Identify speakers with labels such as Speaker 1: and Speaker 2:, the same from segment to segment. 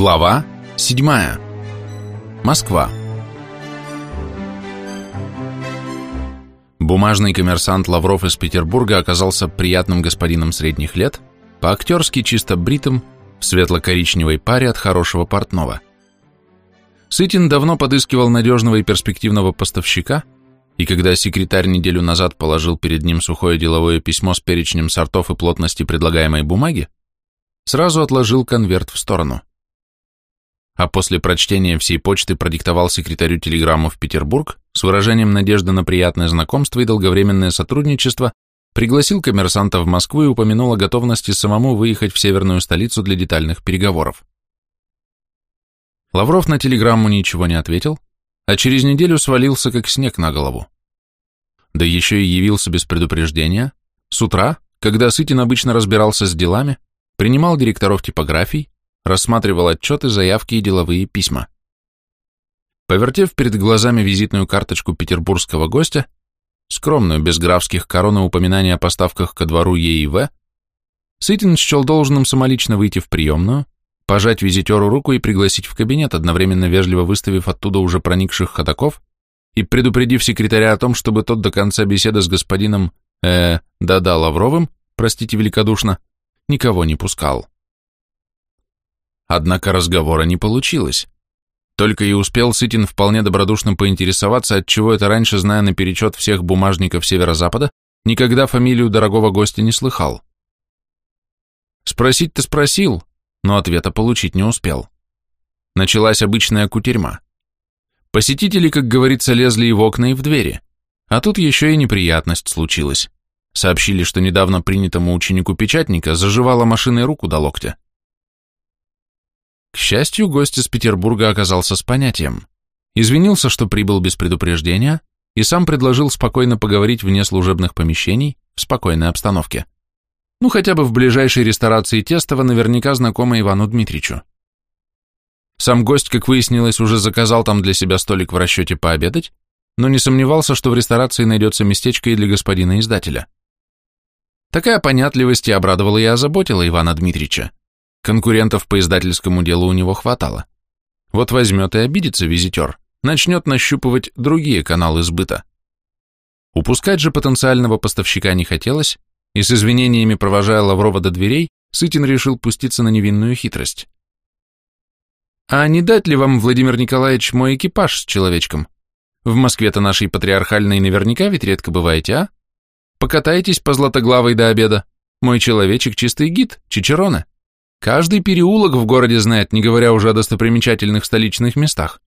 Speaker 1: Глава 7. Москва. Бумажный коммерсант Лавров из Петербурга оказался приятным господином средних лет, по-актерски чисто бритым, в светло-коричневой паре от хорошего портного. Сытин давно подыскивал надежного и перспективного поставщика, и когда секретарь неделю назад положил перед ним сухое деловое письмо с перечнем сортов и плотности предлагаемой бумаги, сразу отложил конверт в сторону а после прочтения всей почты продиктовал секретарю телеграмму в Петербург с выражением надежды на приятное знакомство и долговременное сотрудничество, пригласил коммерсанта в Москву и упомянул о готовности самому выехать в северную столицу для детальных переговоров. Лавров на телеграмму ничего не ответил, а через неделю свалился как снег на голову. Да еще и явился без предупреждения, с утра, когда Сытин обычно разбирался с делами, принимал директоров типографий, рассматривал отчеты, заявки и деловые письма. Повертев перед глазами визитную карточку петербургского гостя, скромную, без графских корон и упоминания о поставках ко двору ЕИВ, Сытин счел должным самолично выйти в приемную, пожать визитеру руку и пригласить в кабинет, одновременно вежливо выставив оттуда уже проникших ходаков и предупредив секретаря о том, чтобы тот до конца беседы с господином, э, да-да, Лавровым, простите великодушно, никого не пускал. Однако разговора не получилось. Только и успел Сытин вполне добродушно поинтересоваться, отчего это раньше, зная наперечет всех бумажников Северо-Запада, никогда фамилию дорогого гостя не слыхал. Спросить-то спросил, но ответа получить не успел. Началась обычная кутерьма. Посетители, как говорится, лезли и в окна, и в двери. А тут еще и неприятность случилась. Сообщили, что недавно принятому ученику печатника заживала машиной руку до локтя. К счастью, гость из Петербурга оказался с понятием. Извинился, что прибыл без предупреждения, и сам предложил спокойно поговорить вне служебных помещений, в спокойной обстановке. Ну, хотя бы в ближайшей ресторации Тестова, наверняка знакомой Ивану Дмитричу. Сам гость, как выяснилось, уже заказал там для себя столик в расчете пообедать, но не сомневался, что в ресторации найдется местечко и для господина издателя. Такая понятливость и обрадовала и озаботила Ивана Дмитрича. Конкурентов по издательскому делу у него хватало. Вот возьмет и обидится визитер, начнет нащупывать другие каналы сбыта. Упускать же потенциального поставщика не хотелось, и с извинениями провожая Лаврова до дверей, Сытин решил пуститься на невинную хитрость. «А не дать ли вам, Владимир Николаевич, мой экипаж с человечком? В Москве-то нашей патриархальной наверняка ведь редко бываете, а? Покатайтесь по Златоглавой до обеда. Мой человечек чистый гид, Чичерона. Каждый переулок в городе знает, не говоря уже о достопримечательных столичных местах.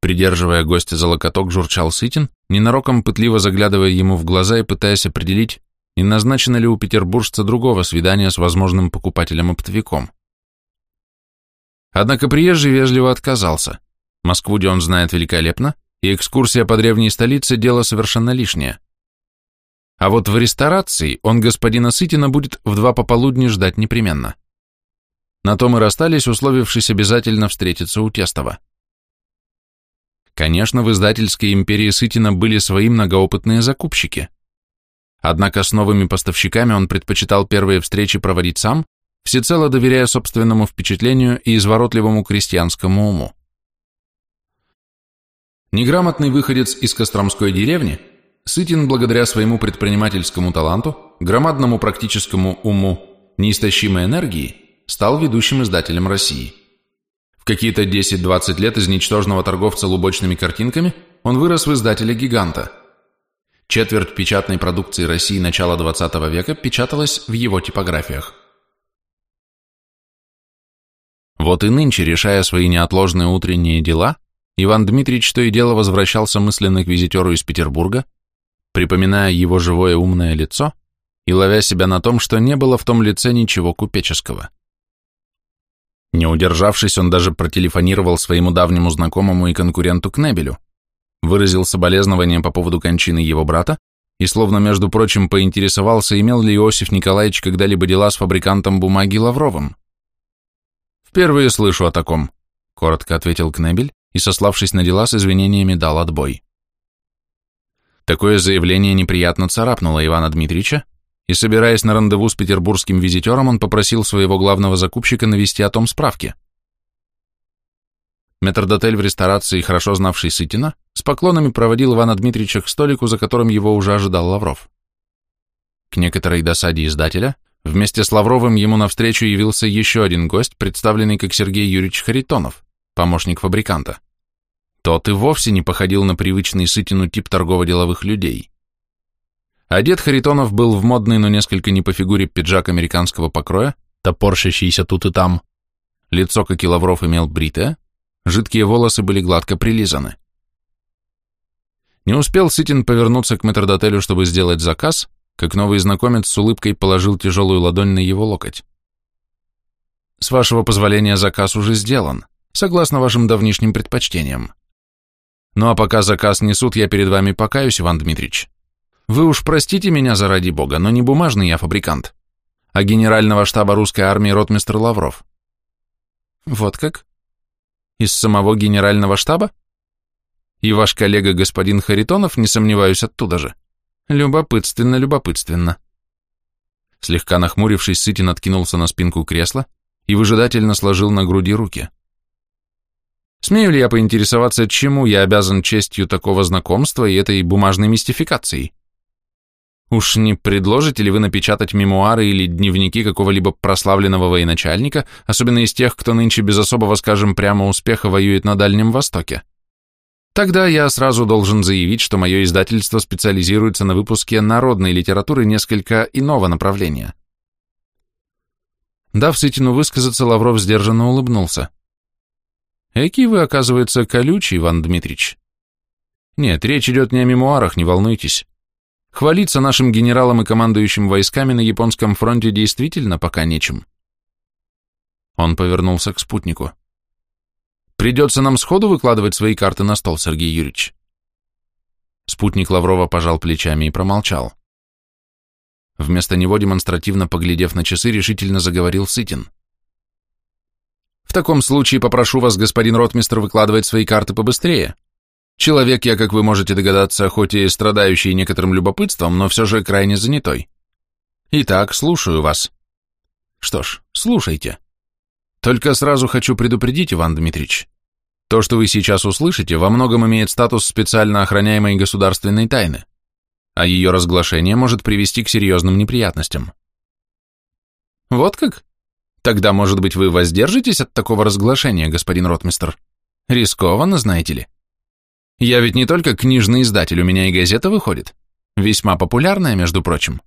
Speaker 1: Придерживая гостя за локоток, журчал Сытин, ненароком пытливо заглядывая ему в глаза и пытаясь определить, не назначено ли у петербуржца другого свидания с возможным покупателем-оптовиком. Однако приезжий вежливо отказался. Москву, где он знает великолепно, и экскурсия по древней столице – дело совершенно лишнее. А вот в ресторации он господина Сытина будет в два пополудни ждать непременно. На том и расстались, условившись обязательно встретиться у Тестова. Конечно, в издательской империи Сытина были свои многоопытные закупщики. Однако с новыми поставщиками он предпочитал первые встречи проводить сам, всецело доверяя собственному впечатлению и изворотливому крестьянскому уму. Неграмотный выходец из Костромской деревни – Сытин, благодаря своему предпринимательскому таланту, громадному практическому уму, неистощимой энергии, стал ведущим издателем России. В какие-то 10-20 лет из ничтожного торговца лубочными картинками он вырос в издателя-гиганта. Четверть печатной продукции России начала XX века печаталась в его типографиях. Вот и нынче, решая свои неотложные утренние дела, Иван Дмитриевич то и дело возвращался мысленно к визитеру из Петербурга, припоминая его живое умное лицо и ловя себя на том, что не было в том лице ничего купеческого. Не удержавшись, он даже протелефонировал своему давнему знакомому и конкуренту Кнебелю, выразил соболезнование по поводу кончины его брата и, словно, между прочим, поинтересовался, имел ли Иосиф Николаевич когда-либо дела с фабрикантом бумаги Лавровым. «Впервые слышу о таком», — коротко ответил Кнебель и, сославшись на дела, с извинениями дал отбой. Такое заявление неприятно царапнуло Ивана Дмитриевича, и, собираясь на рандеву с петербургским визитером, он попросил своего главного закупщика навести о том справки. Метрдотель в ресторации, хорошо знавший Сытина, с поклонами проводил Ивана Дмитриевича к столику, за которым его уже ожидал Лавров. К некоторой досаде издателя, вместе с Лавровым ему навстречу явился еще один гость, представленный как Сергей Юрьевич Харитонов, помощник фабриканта. Тот и вовсе не походил на привычный Сытину тип торгово-деловых людей. Одет Харитонов был в модный, но несколько не по фигуре пиджак американского покроя, топорщащийся тут и там. Лицо, как и Лавров, имел бритое, жидкие волосы были гладко прилизаны. Не успел Сытин повернуться к метрдотелю, чтобы сделать заказ, как новый знакомец с улыбкой положил тяжелую ладонь на его локоть. «С вашего позволения заказ уже сделан, согласно вашим давнишним предпочтениям. Ну а пока заказ несут, я перед вами покаюсь, Иван Дмитрич. Вы уж простите меня заради бога, но не бумажный я фабрикант, а генерального штаба русской армии ротмистр Лавров. Вот как? Из самого генерального штаба? И ваш коллега господин Харитонов, не сомневаюсь, оттуда же. Любопытственно, любопытственно. Слегка нахмурившись, Сытин откинулся на спинку кресла и выжидательно сложил на груди руки. Смею ли я поинтересоваться, чему я обязан честью такого знакомства и этой бумажной мистификацией? Уж не предложите ли вы напечатать мемуары или дневники какого-либо прославленного военачальника, особенно из тех, кто нынче без особого, скажем прямо, успеха воюет на Дальнем Востоке? Тогда я сразу должен заявить, что мое издательство специализируется на выпуске народной литературы несколько иного направления. Дав Сытину высказаться, Лавров сдержанно улыбнулся. Эки вы, оказывается, колючий, Иван Дмитрич. Нет, речь идет не о мемуарах, не волнуйтесь. Хвалиться нашим генералам и командующим войсками на японском фронте действительно пока нечем. Он повернулся к спутнику. Придется нам сходу выкладывать свои карты на стол, Сергей Юрьевич. Спутник Лаврова пожал плечами и промолчал. Вместо него, демонстративно поглядев на часы, решительно заговорил Сытин. «В таком случае попрошу вас, господин ротмистр, выкладывать свои карты побыстрее. Человек я, как вы можете догадаться, хоть и страдающий некоторым любопытством, но все же крайне занятой. Итак, слушаю вас. Что ж, слушайте. Только сразу хочу предупредить, Иван Дмитрич. То, что вы сейчас услышите, во многом имеет статус специально охраняемой государственной тайны, а ее разглашение может привести к серьезным неприятностям. Вот как? Тогда, может быть, вы воздержитесь от такого разглашения, господин ротмистр? Рискованно, знаете ли? Я ведь не только книжный издатель, у меня и газета выходит. Весьма популярная, между прочим.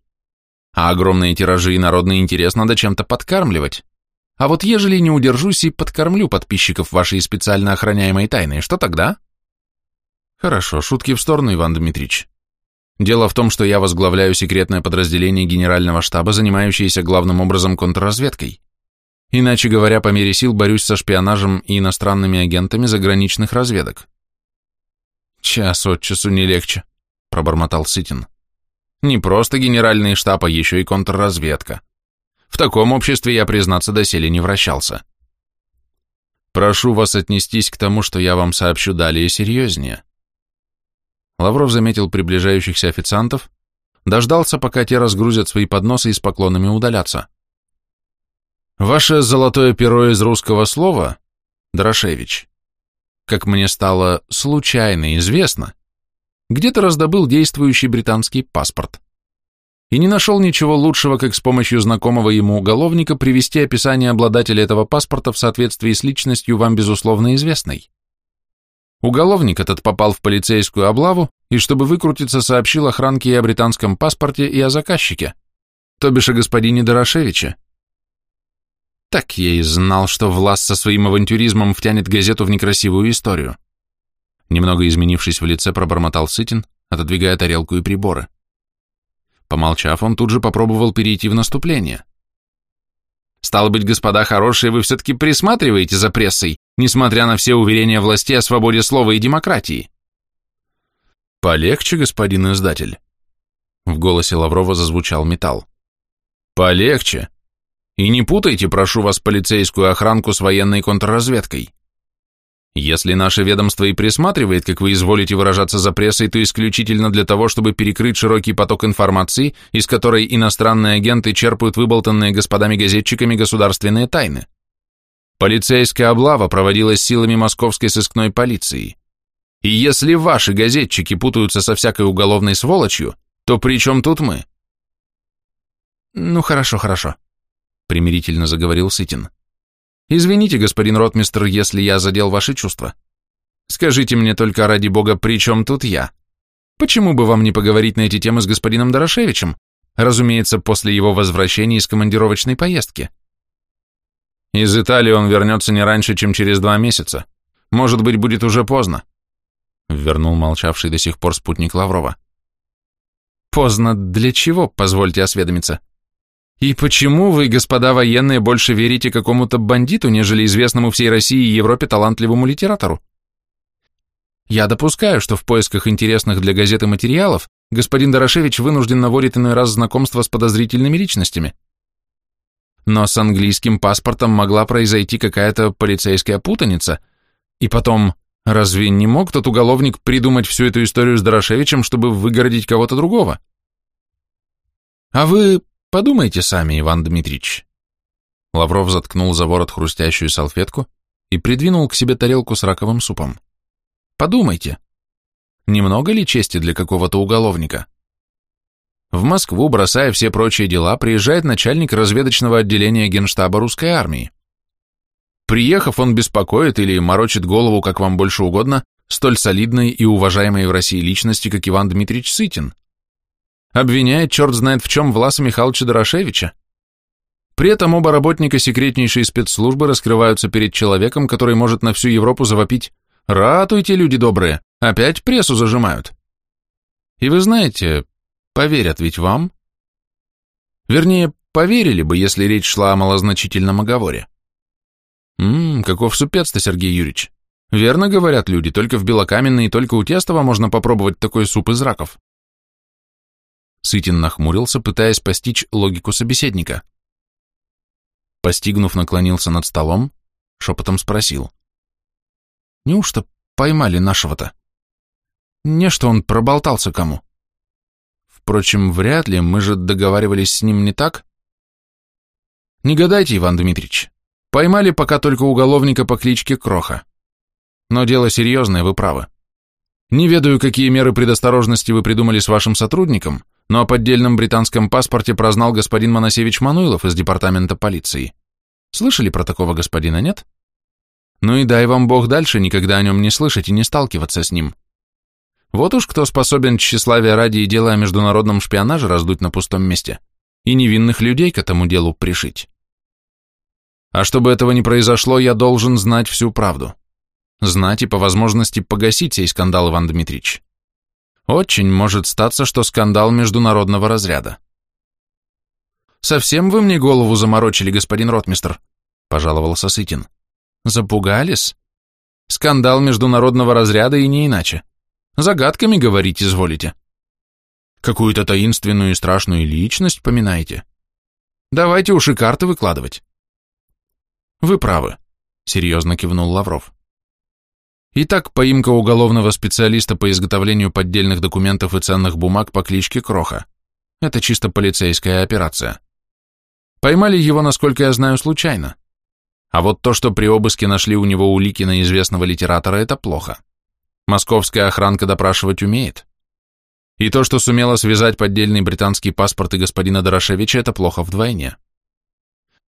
Speaker 1: А огромные тиражи и народный интерес надо чем-то подкармливать. А вот ежели не удержусь и подкормлю подписчиков вашей специально охраняемой тайны, что тогда? Хорошо, шутки в сторону, Иван Дмитрич. Дело в том, что я возглавляю секретное подразделение генерального штаба, занимающееся главным образом контрразведкой. Иначе говоря, по мере сил борюсь со шпионажем и иностранными агентами заграничных разведок. Час от часу не легче, пробормотал Сытин. Не просто генеральный штаб, а еще и контрразведка. В таком обществе я, признаться, доселе не вращался. Прошу вас отнестись к тому, что я вам сообщу далее серьезнее. Лавров заметил приближающихся официантов, дождался, пока те разгрузят свои подносы и с поклонами удалятся. Ваше золотое перо из русского слова, Дорошевич, как мне стало случайно известно, где-то раздобыл действующий британский паспорт. И не нашел ничего лучшего, как с помощью знакомого ему уголовника привести описание обладателя этого паспорта в соответствии с личностью вам, безусловно, известной. Уголовник этот попал в полицейскую облаву и, чтобы выкрутиться, сообщил охранке и о британском паспорте, и о заказчике, то бишь о господине Дорошевиче. Так я и знал, что Влас со своим авантюризмом втянет газету в некрасивую историю. Немного изменившись в лице, пробормотал Сытин, отодвигая тарелку и приборы. Помолчав, он тут же попробовал перейти в наступление. «Стало быть, господа хорошие, вы все-таки присматриваете за прессой, несмотря на все уверения власти о свободе слова и демократии?» «Полегче, господин издатель», — в голосе Лаврова зазвучал металл. «Полегче. И не путайте, прошу вас, полицейскую охранку с военной контрразведкой. Если наше ведомство и присматривает, как вы изволите выражаться за прессой, то исключительно для того, чтобы перекрыть широкий поток информации, из которой иностранные агенты черпают выболтанные господами-газетчиками государственные тайны. Полицейская облава проводилась силами московской сыскной полиции. И если ваши газетчики путаются со всякой уголовной сволочью, то при чем тут мы?
Speaker 2: Ну, хорошо, хорошо, примирительно заговорил Сытин.
Speaker 1: Извините, господин ротмистр, если я задел ваши чувства. Скажите мне только, ради бога, при чем тут я? Почему бы вам не поговорить на эти темы с господином Дорошевичем? Разумеется, после его возвращения из командировочной поездки. Из Италии он вернется не раньше, чем через два месяца. Может быть, будет уже поздно. Вернул молчавший до сих пор спутник Лаврова.
Speaker 2: Поздно для чего, позвольте осведомиться? И почему вы, господа военные, больше верите какому-то бандиту, нежели известному всей России и Европе талантливому литератору? Я допускаю, что в поисках интересных для газеты материалов господин Дорошевич вынужден наводить иной раз знакомство с подозрительными личностями. Но с английским паспортом могла произойти какая-то полицейская путаница. И потом, разве не мог тот уголовник придумать всю эту историю с Дорошевичем, чтобы выгородить кого-то другого? А вы Подумайте сами, Иван Дмитрич. Лавров заткнул за ворот хрустящую салфетку и придвинул к себе тарелку с раковым супом. Подумайте, немного ли чести для какого-то уголовника? В Москву, бросая все прочие дела, приезжает начальник разведочного отделения Генштаба русской армии. Приехав, он беспокоит или морочит голову, как вам больше угодно, столь солидной и уважаемой в России личности, как Иван Дмитриевич Сытин. Обвиняет черт знает в чем Власа Михайловича Дорошевича. При этом оба работника секретнейшей спецслужбы раскрываются перед человеком, который может на всю Европу завопить «Ратуйте, люди добрые, опять прессу зажимают». И вы знаете, поверят ведь вам. Вернее, поверили бы, если речь шла о малозначительном оговоре. Ммм, каков супец-то, Сергей Юрьевич. Верно говорят люди, только в Белокаменной и только у Тестова можно попробовать такой суп из раков. Сытин нахмурился, пытаясь постичь логику собеседника. Постигнув, наклонился над столом, шепотом спросил. «Неужто поймали нашего-то? Не что он проболтался кому? Впрочем, вряд ли, мы же договаривались с ним не так?» «Не гадайте, Иван Дмитриевич. Поймали пока только уголовника по кличке Кроха. Но дело серьезное, вы правы. Не ведаю, какие меры предосторожности вы придумали с вашим сотрудником, но о поддельном британском паспорте прознал господин Моносевич Мануилов из департамента полиции. Слышали про такого господина, нет? Ну и дай вам Бог дальше никогда о нем не слышать и не сталкиваться с ним. Вот уж кто способен тщеславия ради и дела о международном шпионаже раздуть на пустом месте и невинных людей к этому делу пришить. А чтобы этого не произошло, я должен знать всю правду. Знать и по возможности погасить сей скандал, Иван Дмитриевич. Очень может статься, что скандал международного разряда. «Совсем вы мне голову заморочили, господин ротмистр», — пожаловался Сытин. «Запугались? Скандал международного разряда и не иначе. Загадками говорить изволите. Какую-то таинственную и страшную личность поминаете. Давайте уж и карты выкладывать». «Вы правы», — серьезно кивнул Лавров. Итак, поимка уголовного специалиста по изготовлению поддельных документов и ценных бумаг по кличке Кроха. Это чисто полицейская операция. Поймали его, насколько я знаю, случайно. А вот то, что при обыске нашли у него улики на известного литератора, это плохо. Московская охранка допрашивать умеет. И то, что сумела связать поддельный британский паспорт и господина Дорошевича, это плохо вдвойне.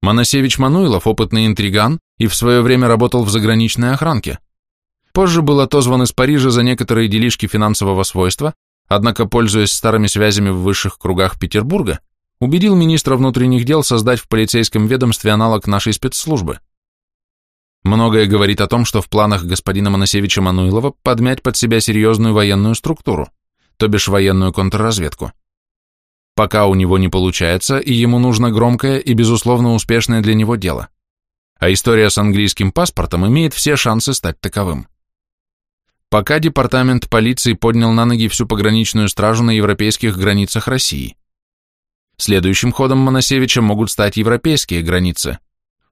Speaker 2: Моносевич Мануилов – опытный интриган и в свое время работал в заграничной охранке. Позже был отозван из Парижа за некоторые делишки финансового свойства, однако, пользуясь старыми связями в высших кругах Петербурга, убедил министра внутренних дел создать в полицейском ведомстве аналог нашей спецслужбы. Многое говорит о том, что в планах господина Моносевича Мануилова подмять под себя серьезную военную структуру, то бишь военную контрразведку. Пока у него не получается, и ему нужно громкое и, безусловно, успешное для него дело. А история с английским паспортом имеет все шансы стать таковым. Пока департамент полиции поднял на ноги всю пограничную стражу на европейских границах России. Следующим ходом Моносевича могут стать европейские границы,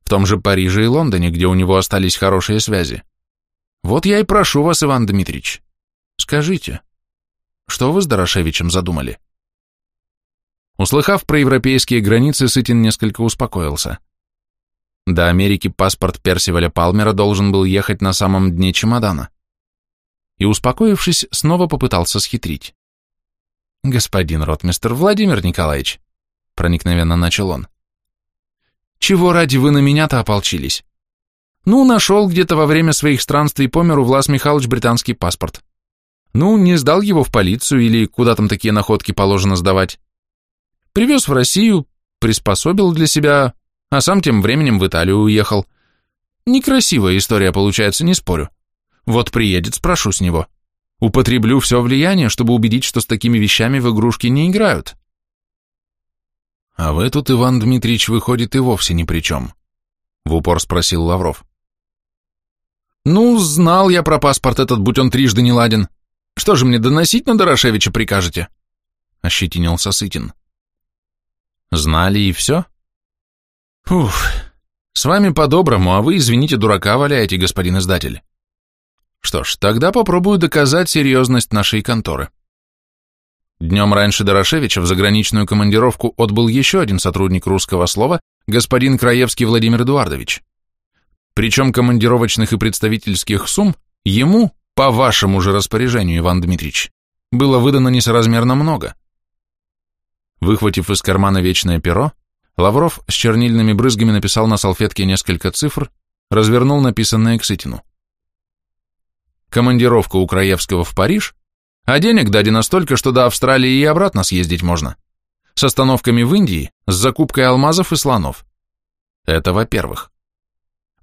Speaker 2: в том же Париже и Лондоне, где у него остались хорошие связи.
Speaker 1: Вот я и прошу вас, Иван Дмитриевич, скажите, что вы с Дорошевичем задумали? Услыхав про европейские границы, Сытин несколько успокоился. До Америки паспорт Персиваля Палмера должен был ехать на самом дне чемодана. И, успокоившись, снова попытался схитрить. «Господин ротмистер Владимир Николаевич», — проникновенно начал он, — «чего ради вы на меня-то ополчились? Ну, нашел где-то во время своих странствий по миру Влас Михайлович британский паспорт. Ну, не сдал его в полицию или куда там такие находки положено сдавать. Привез в Россию, приспособил для себя, а сам тем временем в Италию уехал. Некрасивая история получается, не спорю. Вот приедет, спрошу с него. Употреблю все влияние, чтобы убедить, что с такими вещами в игрушки не играют. А вы тут, Иван Дмитриевич, выходит и вовсе ни при чем, в упор спросил Лавров. Ну, знал я про паспорт этот, будь он трижды не ладен. Что же мне доносить на Дорошевича прикажете? Ощетинился Сытин. Знали и все? Уф, с вами по-доброму, а вы, извините, дурака валяете, господин издатель. Что ж, тогда попробую доказать серьезность нашей конторы. Днем раньше Дорошевича в заграничную командировку отбыл еще один сотрудник русского слова, господин Краевский Владимир Эдуардович. Причем командировочных и представительских сумм ему, по вашему же распоряжению, Иван Дмитриевич, было выдано несоразмерно много. Выхватив из кармана вечное перо, Лавров с чернильными брызгами написал на салфетке несколько цифр, развернул написанное к Сытину командировка у Краевского в Париж, а денег дадено столько, что до Австралии и обратно съездить можно. С остановками в Индии, с закупкой алмазов и слонов. Это во-первых.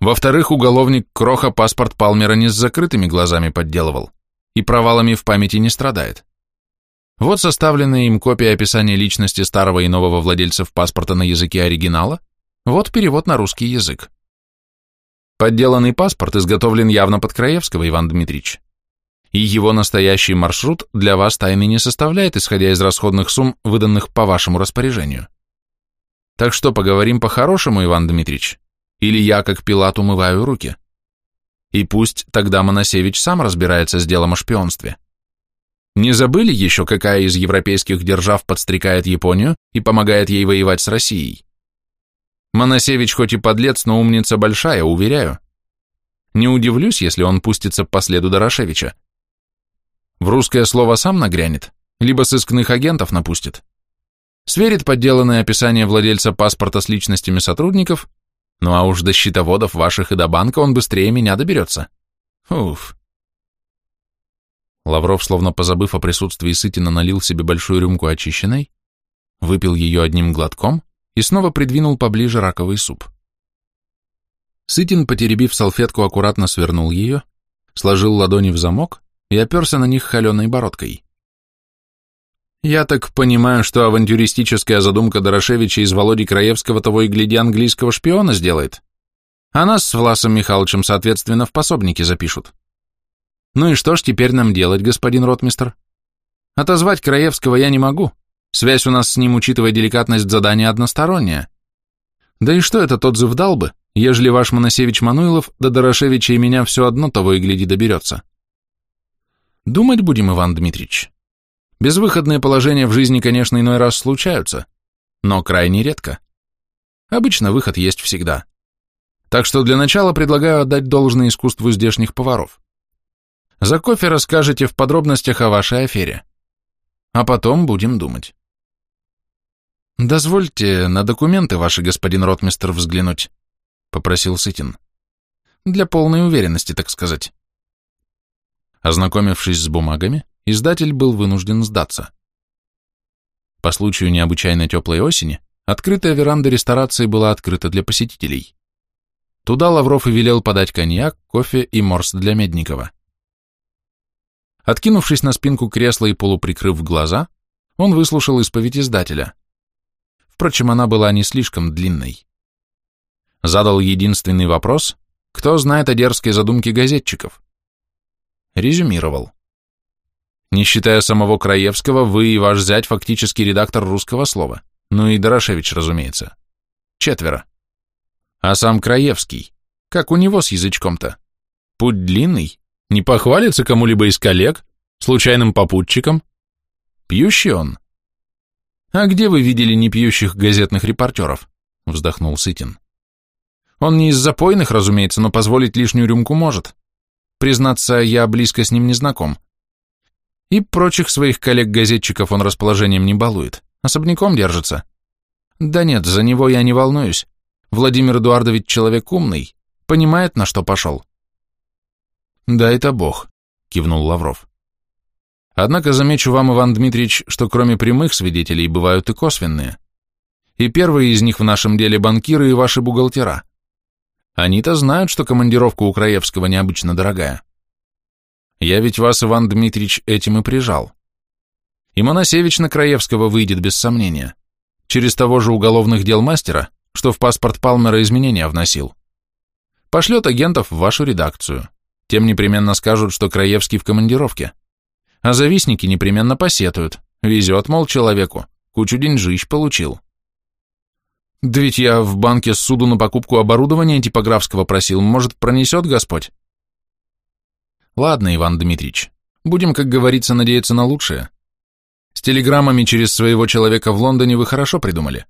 Speaker 1: Во-вторых, уголовник Кроха паспорт Палмера не с закрытыми глазами подделывал и провалами в памяти не страдает. Вот составленная им копия описания личности старого и нового владельцев паспорта на языке оригинала, вот перевод на русский язык. Подделанный паспорт изготовлен явно под Краевского, Иван Дмитриевич. И его настоящий маршрут для вас тайны не составляет, исходя из расходных сумм, выданных по вашему распоряжению. Так что поговорим по-хорошему, Иван Дмитриевич, или я, как Пилат, умываю руки. И пусть тогда Моносевич сам разбирается с делом о шпионстве. Не забыли еще, какая из европейских держав подстрекает Японию и помогает ей воевать с Россией? Моносевич хоть и подлец, но умница большая, уверяю. Не удивлюсь, если он пустится по следу Дорошевича. В русское слово сам нагрянет, либо сыскных агентов напустит. Сверит подделанное описание владельца паспорта с личностями сотрудников, ну а уж до счетоводов ваших и до банка он быстрее меня доберется. Уф. Лавров, словно позабыв о присутствии Сытина, налил себе большую рюмку очищенной, выпил ее одним глотком и снова придвинул поближе раковый суп. Сытин, потеребив салфетку, аккуратно свернул ее, сложил ладони в замок и оперся на них холеной бородкой. «Я так понимаю, что авантюристическая задумка Дорошевича из Володи Краевского того и гляди английского шпиона сделает, а нас с Власом Михайловичем, соответственно, в пособники запишут. Ну и что ж теперь нам делать, господин ротмистер? Отозвать Краевского я не могу, Связь у нас с ним, учитывая деликатность задания, односторонняя. Да и что этот отзыв дал бы, ежели ваш Моносевич Мануилов до Дорошевича и меня все одно того и гляди доберется? Думать будем, Иван Дмитриевич. Безвыходные положения в жизни, конечно, иной раз случаются, но крайне редко. Обычно выход есть всегда. Так что для начала предлагаю отдать должное искусству здешних поваров. За кофе расскажете в подробностях о вашей афере. А потом будем думать. «Дозвольте на документы ваши, господин ротмистер, взглянуть», — попросил Сытин. «Для полной уверенности, так сказать». Ознакомившись с бумагами, издатель был вынужден сдаться. По случаю необычайно теплой осени, открытая веранда ресторации была открыта для посетителей. Туда Лавров и велел подать коньяк, кофе и морс для Медникова. Откинувшись на спинку кресла и полуприкрыв глаза, он выслушал исповедь издателя. Впрочем, она была не слишком длинной. Задал единственный вопрос, кто знает о дерзкой задумке газетчиков. Резюмировал. Не считая самого Краевского, вы и ваш зять фактически редактор русского слова. Ну и Дорошевич, разумеется. Четверо. А сам Краевский, как у него с язычком-то? Путь длинный, Не похвалится кому-либо из коллег? Случайным попутчиком? Пьющий он? А где вы видели непьющих газетных репортеров? Вздохнул Сытин. Он не из запойных, разумеется, но позволить лишнюю рюмку может. Признаться, я близко с ним не знаком. И прочих своих коллег-газетчиков он расположением не балует. Особняком держится. Да нет, за него я не волнуюсь. Владимир Эдуардович человек умный, понимает, на что пошел. Да это бог, кивнул Лавров. Однако замечу вам, Иван Дмитриевич, что кроме прямых свидетелей бывают и косвенные. И первые из них в нашем деле банкиры и ваши бухгалтера. Они-то знают, что командировка у Краевского необычно дорогая. Я ведь вас, Иван Дмитриевич, этим и прижал. И Моносевич на Краевского выйдет без сомнения. Через того же уголовных дел мастера, что в паспорт Палмера изменения вносил. Пошлет агентов в вашу редакцию. Тем непременно скажут, что Краевский в командировке. А завистники непременно посетуют. Везет, мол, человеку. Кучу деньжищ получил. Да ведь я в банке суду на покупку оборудования типографского просил. Может, пронесет Господь? Ладно, Иван Дмитриевич. Будем, как говорится, надеяться на лучшее. С телеграммами через своего человека в Лондоне вы хорошо придумали.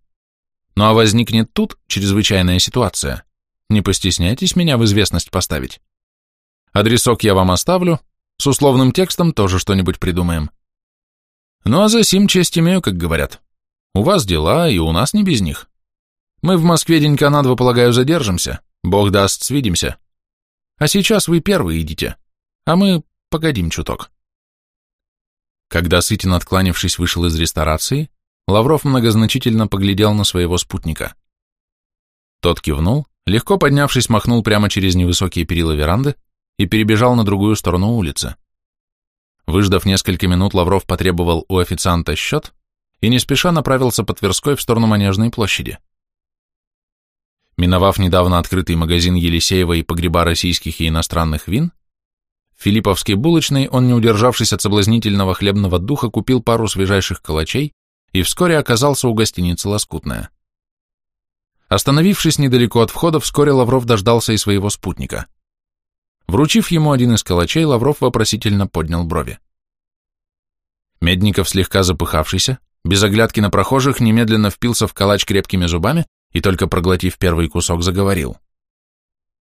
Speaker 1: Ну а возникнет тут чрезвычайная ситуация. Не постесняйтесь меня в известность поставить. Адресок я вам оставлю, с условным текстом тоже что-нибудь придумаем. Ну а за сим честь имею, как говорят. У вас дела, и у нас не без них. Мы в Москве денька на два, полагаю, задержимся. Бог даст, свидимся. А сейчас вы первые идите, а мы погодим чуток. Когда Сытин, откланившись, вышел из ресторации, Лавров многозначительно поглядел на своего спутника. Тот кивнул, легко поднявшись, махнул прямо через невысокие перила веранды и перебежал на другую сторону улицы. Выждав несколько минут, Лавров потребовал у официанта счет и не спеша направился по Тверской в сторону Манежной площади. Миновав недавно открытый магазин Елисеева и погреба российских и иностранных вин, в Филипповской булочной он, не удержавшись от соблазнительного хлебного духа, купил пару свежайших калачей и вскоре оказался у гостиницы «Лоскутная». Остановившись недалеко от входа, вскоре Лавров дождался и своего спутника. Вручив ему один из калачей, Лавров вопросительно поднял брови. Медников, слегка запыхавшийся, без оглядки на прохожих, немедленно впился в калач крепкими зубами и только проглотив первый кусок, заговорил.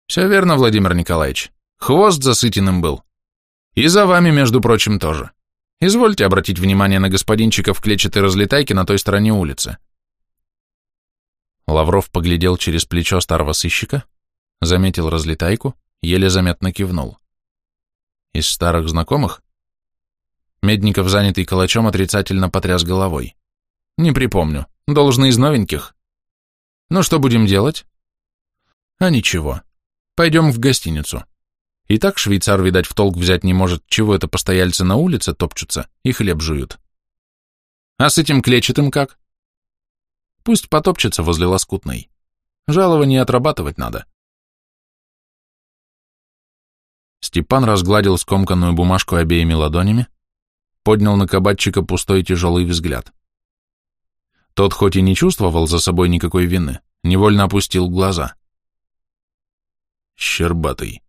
Speaker 1: «Все верно, Владимир Николаевич. Хвост засытенным был. И за вами, между прочим, тоже. Извольте обратить внимание на господинчика в клетчатой разлетайке на той стороне улицы». Лавров поглядел через плечо старого сыщика, заметил разлетайку, еле заметно кивнул. «Из старых знакомых?» Медников, занятый калачом, отрицательно потряс головой. «Не припомню. Должны из новеньких. Ну что будем делать? А ничего. Пойдем в гостиницу. И так швейцар, видать, в толк взять не может, чего это постояльцы на улице топчутся и хлеб жуют. А с этим клетчатым как? Пусть потопчется возле лоскутной. Жалование отрабатывать надо. Степан разгладил скомканную бумажку обеими ладонями, поднял на кабачика пустой тяжелый взгляд. Тот хоть и не чувствовал за собой никакой вины, невольно опустил глаза. Щербатый.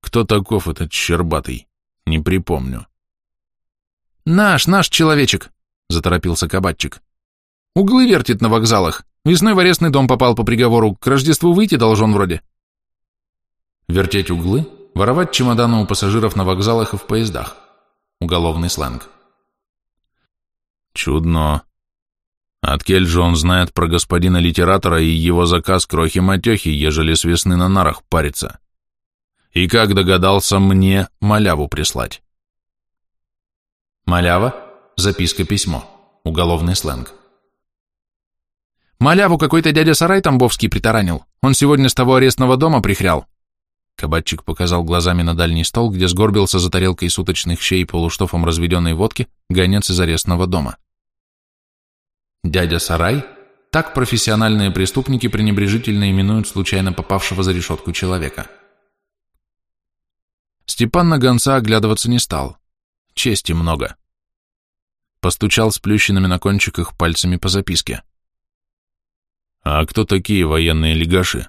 Speaker 1: Кто таков этот Щербатый? Не припомню. Наш, наш человечек, заторопился кабачик. Углы вертит на вокзалах. Весной в арестный дом попал по приговору, к Рождеству выйти должен вроде. Вертеть углы, воровать чемоданы у пассажиров на вокзалах и в поездах. Уголовный сленг. Чудно, Откель же он знает про господина литератора и его заказ крохи-матехи, ежели с весны на нарах парится. И как догадался мне маляву прислать. Малява – записка-письмо, уголовный сленг. Маляву какой-то дядя Сарай Тамбовский притаранил. Он сегодня с того арестного дома прихрял. Кабатчик показал глазами на дальний стол, где сгорбился за тарелкой суточных щей полуштофом разведенной водки гонец из арестного дома. Дядя Сарай – так профессиональные преступники пренебрежительно именуют случайно попавшего за решетку человека. Степан на гонца оглядываться не стал. Чести много. Постучал сплющенными на кончиках пальцами по записке. «А кто такие военные легаши?»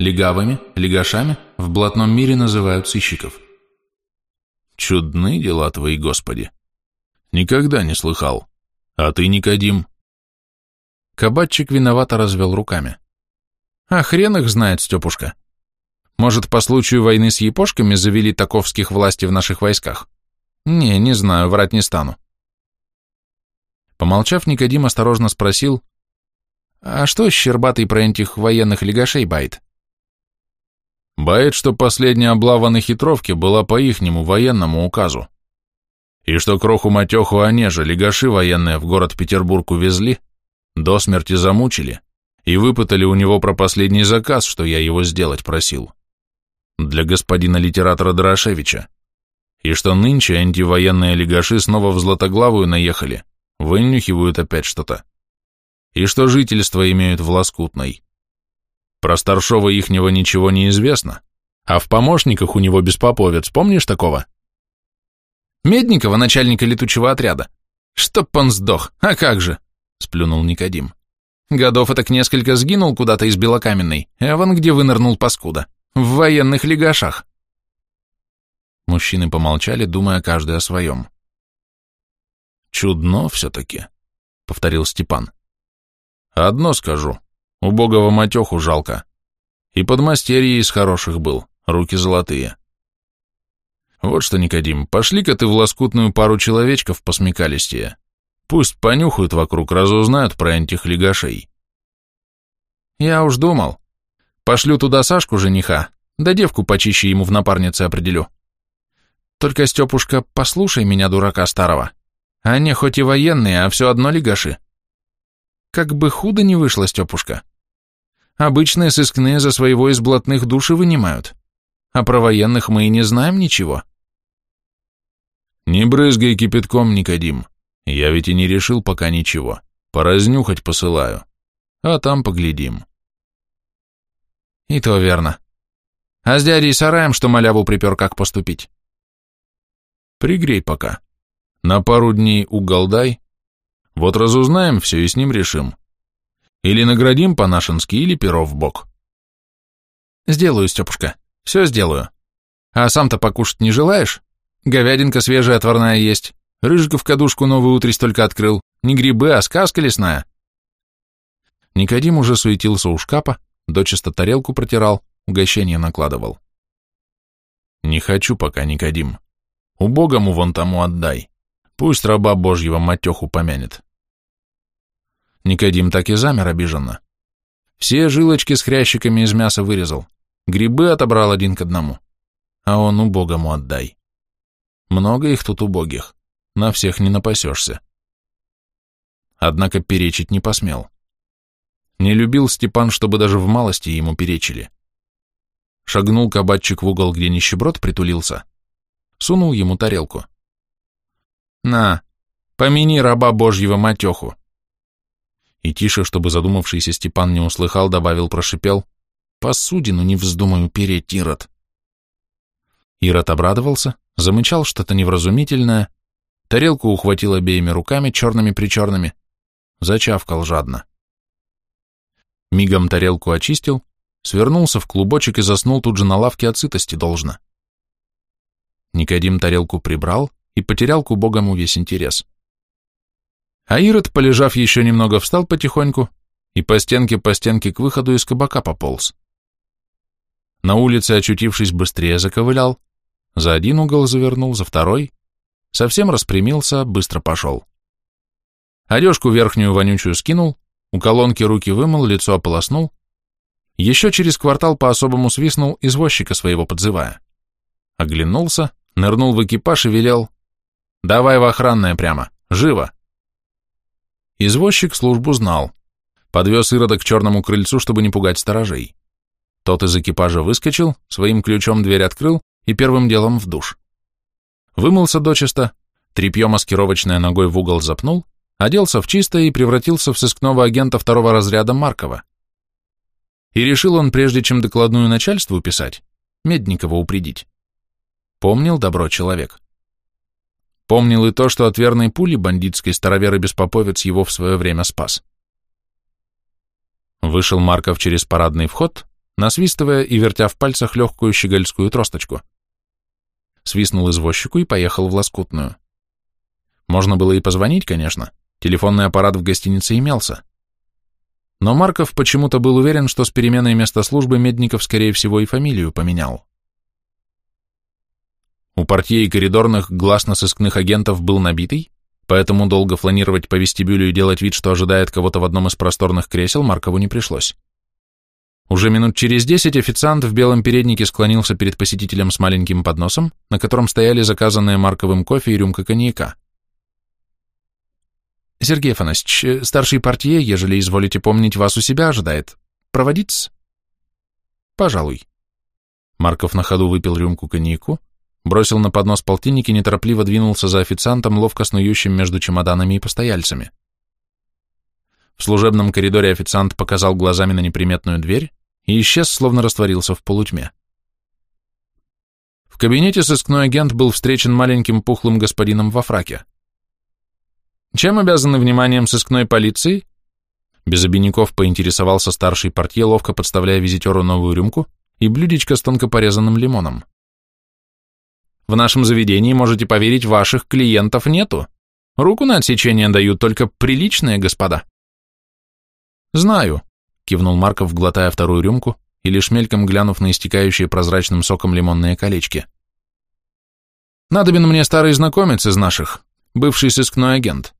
Speaker 1: Легавыми, легашами в блатном мире называют сыщиков.
Speaker 2: Чудны дела твои, Господи. Никогда не слыхал. А ты, Никодим?
Speaker 1: Кабатчик виновато развел руками. А хрен их знает, Степушка. Может, по случаю войны с япошками завели таковских власти в наших войсках? Не, не знаю, врать не стану. Помолчав, Никодим осторожно спросил, «А что Щербатый про этих военных легашей бает?»
Speaker 2: Бает, что последняя облава на хитровке была по ихнему военному указу. И что кроху-матеху Онежа легаши военные в город Петербург увезли, до смерти замучили и выпытали у него про последний заказ, что я его сделать просил. Для господина литератора Дорошевича. И что нынче антивоенные легаши снова в Златоглавую наехали, вынюхивают опять что-то. И что жительство имеют в Лоскутной. Про старшего ихнего ничего не известно, а в помощниках у него беспоповец, помнишь такого?
Speaker 1: Медникова, начальника летучего отряда. Чтоб он сдох, а как же, сплюнул Никодим. Годов так несколько сгинул куда-то из Белокаменной, а вон где вынырнул паскуда. В военных легашах. Мужчины помолчали, думая каждый о своем.
Speaker 2: «Чудно все-таки», — повторил Степан. «Одно скажу, убогого матеху жалко. И подмастерье из хороших был, руки золотые. Вот что, Никодим, пошли-ка ты в лоскутную пару человечков посмекалистее. Пусть понюхают вокруг, разузнают про этих легашей».
Speaker 1: «Я уж думал. Пошлю туда Сашку жениха, да девку почище ему в напарнице определю. Только, Степушка, послушай меня, дурака старого. Они хоть и военные, а все одно легаши. Как бы худо не вышло, Степушка. Обычные сыскные за своего из блатных души вынимают. А про военных мы и не знаем ничего.
Speaker 2: Не брызгай кипятком, Никодим. Я ведь и не решил пока ничего. Поразнюхать посылаю. А там поглядим.
Speaker 1: И то верно. А с дядей Сараем, что маляву припер, как поступить?
Speaker 2: Пригрей пока. На пару дней уголдай. Вот разузнаем все и с ним решим. Или наградим по-нашенски, или перо в бок.
Speaker 1: Сделаю, Степушка, все сделаю. А сам-то покушать не желаешь? Говядинка свежая отварная есть. Рыжика в кадушку новую утрись только открыл. Не грибы, а сказка лесная. Никодим уже суетился у шкафа, дочисто тарелку протирал, угощение накладывал.
Speaker 2: Не хочу пока, Никодим. Убогому вон тому отдай. Пусть раба Божьего матеху помянет.
Speaker 1: Никодим так и замер обиженно. Все жилочки с хрящиками из мяса вырезал, грибы отобрал один к одному. А он убогому отдай. Много их тут убогих, на всех не напасешься. Однако перечить не посмел. Не любил Степан, чтобы даже в малости ему перечили. Шагнул кабачик в угол, где нищеброд притулился, сунул ему тарелку. «На, помяни раба Божьего матеху!» И тише, чтобы задумавшийся Степан не услыхал, добавил, прошипел, «Посудину не вздумаю переть, Ирод!» Ирод обрадовался, замычал что-то невразумительное, тарелку ухватил обеими руками, черными-причерными, зачавкал жадно. Мигом тарелку очистил, свернулся в клубочек и заснул тут же на лавке от сытости должно. Никодим тарелку прибрал, и потерял к убогому весь интерес. А Ирод, полежав еще немного, встал потихоньку и по стенке по стенке к выходу из кабака пополз. На улице, очутившись, быстрее заковылял, за один угол завернул, за второй, совсем распрямился, быстро пошел. Одежку верхнюю вонючую скинул, у колонки руки вымыл, лицо ополоснул, еще через квартал по-особому свистнул, извозчика своего подзывая. Оглянулся, нырнул в экипаж и велел Давай в охранное прямо. Живо. Извозчик службу знал. Подвез Ирода к черному крыльцу, чтобы не пугать сторожей. Тот из экипажа выскочил, своим ключом дверь открыл и первым делом в душ. Вымылся дочисто, тряпье маскировочное ногой в угол запнул, оделся в чистое и превратился в сыскного агента второго разряда Маркова. И решил он, прежде чем докладную начальству писать, Медникова упредить. Помнил добро человек. Помнил и то, что от верной пули бандитской старовер и беспоповец его в свое время спас. Вышел Марков через парадный вход, насвистывая и вертя в пальцах легкую щегольскую тросточку. Свистнул извозчику и поехал в Лоскутную. Можно было и позвонить, конечно, телефонный аппарат в гостинице имелся. Но Марков почему-то был уверен, что с переменой места службы Медников, скорее всего, и фамилию поменял. У портье и коридорных гласно-сыскных агентов был набитый, поэтому долго фланировать по вестибюлю и делать вид, что ожидает кого-то в одном из просторных кресел, Маркову не пришлось. Уже минут через десять официант в белом переднике склонился перед посетителем с маленьким подносом, на котором стояли заказанные Марковым кофе и рюмка коньяка. «Сергей Афанасьевич, старший портье, ежели изволите помнить, вас у себя ожидает. Проводить?» «Пожалуй». Марков на ходу выпил рюмку коньяку, бросил на поднос полтинник и неторопливо двинулся за официантом, ловко снующим между чемоданами и постояльцами. В служебном коридоре официант показал глазами на неприметную дверь и исчез, словно растворился в полутьме. В кабинете сыскной агент был встречен маленьким пухлым господином во фраке. Чем обязаны вниманием сыскной полиции? Без обиняков поинтересовался старший портье, ловко подставляя визитеру новую рюмку и блюдечко с тонко порезанным лимоном. В нашем заведении, можете поверить, ваших клиентов нету. Руку на отсечение дают только приличные господа. Знаю, кивнул Марков, глотая вторую рюмку и лишь мельком глянув на истекающие прозрачным соком лимонные колечки. Надобен мне старый знакомец из наших, бывший сыскной агент.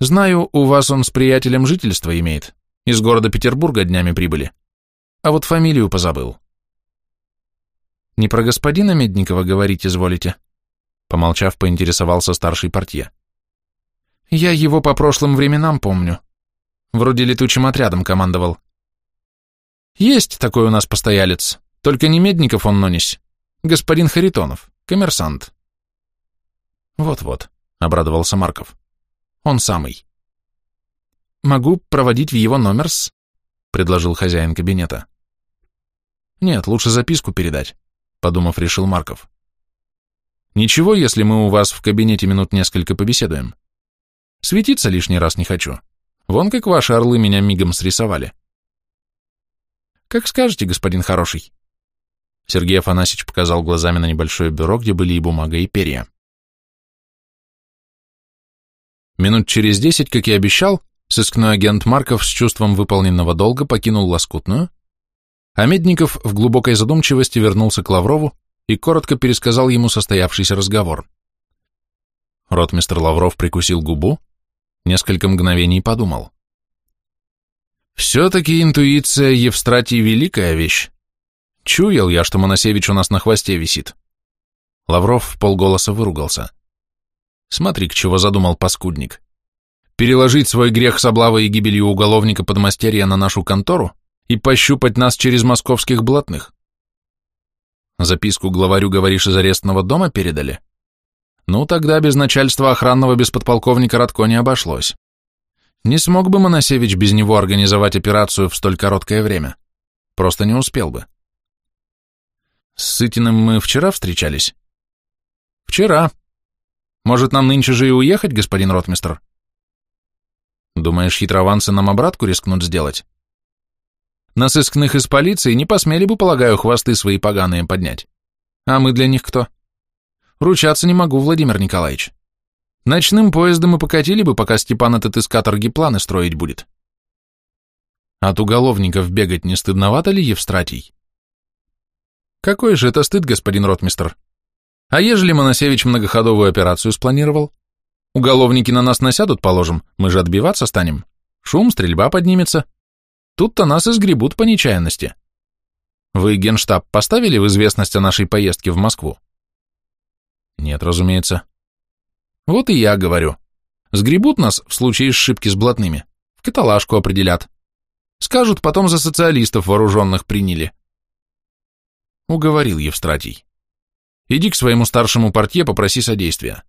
Speaker 1: Знаю, у вас он с приятелем жительства имеет. Из города Петербурга днями прибыли. А вот фамилию позабыл. Не про господина Медникова говорить изволите? Помолчав, поинтересовался старший портье. Я его по прошлым временам помню. Вроде летучим отрядом командовал. Есть такой у нас постоялец, только не Медников он нонись. Господин Харитонов, коммерсант. Вот-вот, обрадовался Марков. Он самый. Могу проводить в его номер-с? Предложил хозяин кабинета. Нет, лучше записку передать, подумав, решил Марков. Ничего, если мы у вас в кабинете минут несколько побеседуем. Светиться лишний раз не хочу. Вон как ваши орлы меня мигом срисовали. Как скажете, господин хороший. Сергей Афанасьевич показал глазами на небольшое бюро, где были и бумага, и перья. Минут через десять, как и обещал, сыскной агент Марков с чувством выполненного долга покинул Лоскутную, а Медников в глубокой задумчивости вернулся к Лаврову и коротко пересказал ему состоявшийся разговор. Ротмистр Лавров прикусил губу, несколько мгновений подумал. «Все-таки интуиция Евстратий великая вещь. Чуял я, что Моносевич у нас на хвосте висит». Лавров в полголоса выругался. Смотри, к чего задумал паскудник. Переложить свой грех с облавой и гибелью уголовника подмастерья на нашу контору и пощупать нас через московских блатных. Записку главарю, говоришь, из арестного дома передали? Ну, тогда без начальства охранного без подполковника Радко не обошлось. Не смог бы Моносевич без него организовать операцию в столь короткое время. Просто не успел бы. С Сытиным мы вчера встречались? Вчера, может, нам нынче же и уехать, господин ротмистр? Думаешь, хитрованцы нам обратку рискнут сделать? На сыскных из полиции не посмели бы, полагаю, хвосты свои поганые поднять. А мы для них кто? Ручаться не могу, Владимир Николаевич. Ночным поездом и покатили бы, пока Степан этот из каторги планы строить будет. От уголовников бегать не стыдновато ли, Евстратий? Какой же это стыд, господин ротмистр? А ежели Моносевич многоходовую операцию спланировал? Уголовники на нас насядут, положим, мы же отбиваться станем. Шум, стрельба поднимется. Тут-то нас и сгребут по нечаянности. Вы генштаб поставили в известность о нашей поездке в Москву? Нет, разумеется. Вот и я говорю. Сгребут нас в случае сшибки с блатными. В каталажку определят. Скажут, потом за социалистов вооруженных приняли. Уговорил Евстратий. Иди к своему старшему портье, попроси содействия.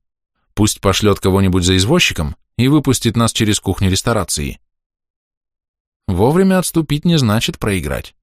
Speaker 1: Пусть пошлет кого-нибудь за извозчиком и выпустит нас через кухню ресторации. Вовремя отступить не значит проиграть.